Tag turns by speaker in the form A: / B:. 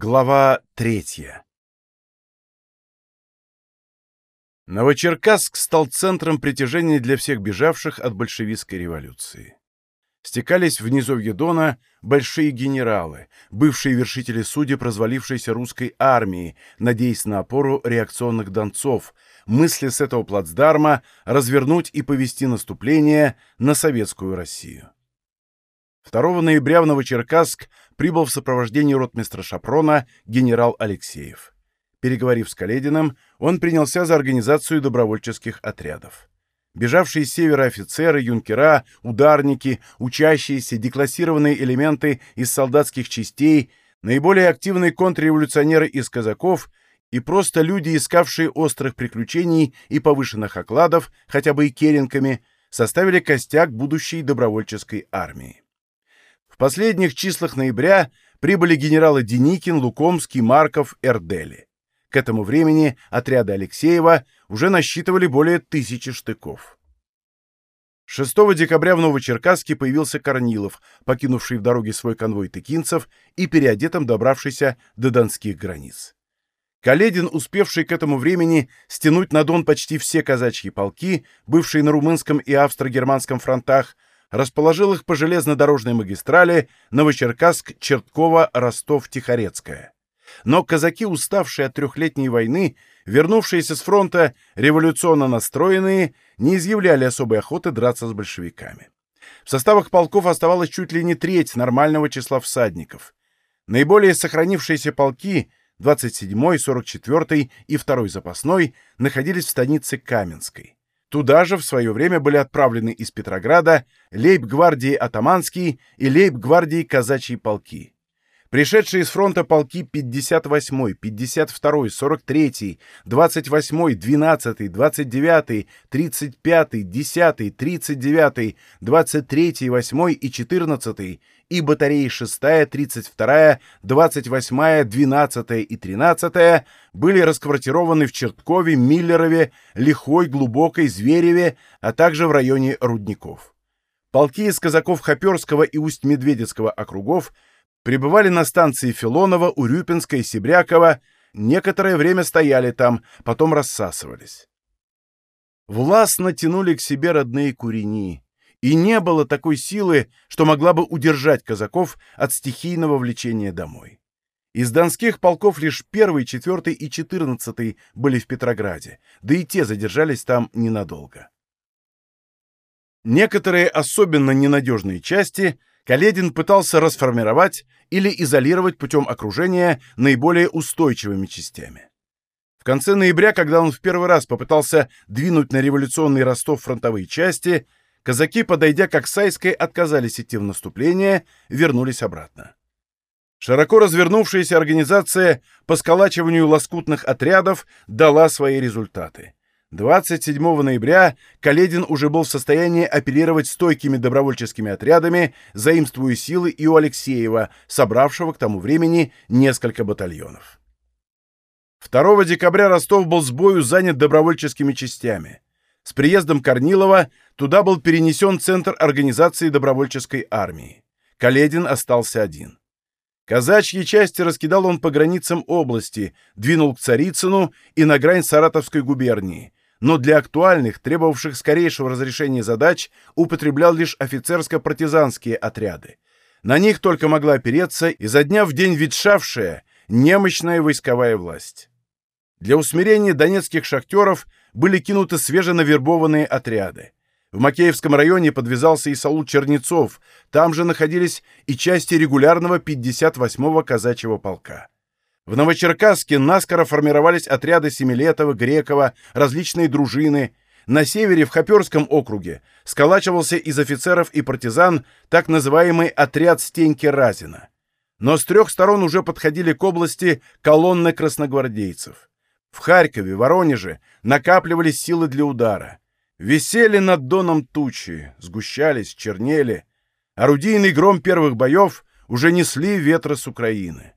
A: Глава третья Новочеркасск стал центром притяжения для всех бежавших от большевистской революции. Стекались в низовье Дона большие генералы, бывшие вершители судеб развалившейся русской армии, надеясь на опору реакционных донцов, мысли с этого плацдарма развернуть и повести наступление на советскую Россию. 2 ноября в Новочеркасск прибыл в сопровождении ротмистра Шапрона генерал Алексеев. Переговорив с Калединым, он принялся за организацию добровольческих отрядов. Бежавшие с севера офицеры, юнкера, ударники, учащиеся, деклассированные элементы из солдатских частей, наиболее активные контрреволюционеры из казаков и просто люди, искавшие острых приключений и повышенных окладов, хотя бы и керенками, составили костяк будущей добровольческой армии. Последних числах ноября прибыли генералы Деникин, Лукомский, Марков, Эрдели. К этому времени отряды Алексеева уже насчитывали более тысячи штыков. 6 декабря в Новочеркасске появился Корнилов, покинувший в дороге свой конвой тыкинцев и переодетым добравшийся до донских границ. Каледин, успевший к этому времени стянуть на Дон почти все казачьи полки, бывшие на румынском и австро-германском фронтах, расположил их по железнодорожной магистрали Новочеркасск-Чертково-Ростов-Тихорецкая. Но казаки, уставшие от трехлетней войны, вернувшиеся с фронта, революционно настроенные, не изъявляли особой охоты драться с большевиками. В составах полков оставалось чуть ли не треть нормального числа всадников. Наиболее сохранившиеся полки 27-й, 44-й и 2-й запасной находились в станице Каменской. Туда же в свое время были отправлены из Петрограда лейб-гвардии Атаманский и лейб-гвардии Казачьи полки. Пришедшие с фронта полки 58-й, 52-й, 43-й, 28-й, 12-й, 29-й, 35-й, 10-й, 39-й, 23-й, 8-й и 14-й и батареи 6-я, 32-я, 28-я, 12-я и 13-я были расквартированы в Черткове, Миллерове, Лихой, Глубокой, Звереве, а также в районе Рудников. Полки из казаков Хоперского и Усть-Медведецкого округов прибывали на станции Филонова, Урюпинска и Себрякова, некоторое время стояли там, потом рассасывались. Властно тянули к себе родные курени, и не было такой силы, что могла бы удержать казаков от стихийного влечения домой. Из донских полков лишь первый, четвертый и четырнадцатый были в Петрограде, да и те задержались там ненадолго. Некоторые особенно ненадежные части Каледин пытался расформировать или изолировать путем окружения наиболее устойчивыми частями. В конце ноября, когда он в первый раз попытался двинуть на революционный Ростов фронтовые части, казаки, подойдя к Оксайской, отказались идти в наступление, вернулись обратно. Широко развернувшаяся организация по сколачиванию лоскутных отрядов дала свои результаты. 27 ноября Каледин уже был в состоянии оперировать стойкими добровольческими отрядами, заимствуя силы и у Алексеева, собравшего к тому времени несколько батальонов. 2 декабря Ростов был с бою занят добровольческими частями. С приездом Корнилова туда был перенесен центр организации добровольческой армии. Каледин остался один. Казачьи части раскидал он по границам области, двинул к Царицыну и на грань Саратовской губернии, но для актуальных, требовавших скорейшего разрешения задач, употреблял лишь офицерско-партизанские отряды. На них только могла опереться изо дня в день ветшавшая, немощная войсковая власть. Для усмирения донецких шахтеров были кинуты свеженавербованные отряды. В Макеевском районе подвязался и Саул Чернецов, там же находились и части регулярного 58-го казачьего полка. В Новочеркасске наскоро формировались отряды Семилетова, Грекова, различные дружины. На севере, в Хоперском округе, сколачивался из офицеров и партизан так называемый отряд Стеньки Разина. Но с трех сторон уже подходили к области колонны красногвардейцев. В Харькове, Воронеже накапливались силы для удара. Висели над доном тучи, сгущались, чернели. Орудийный гром первых боев уже несли ветры с Украины.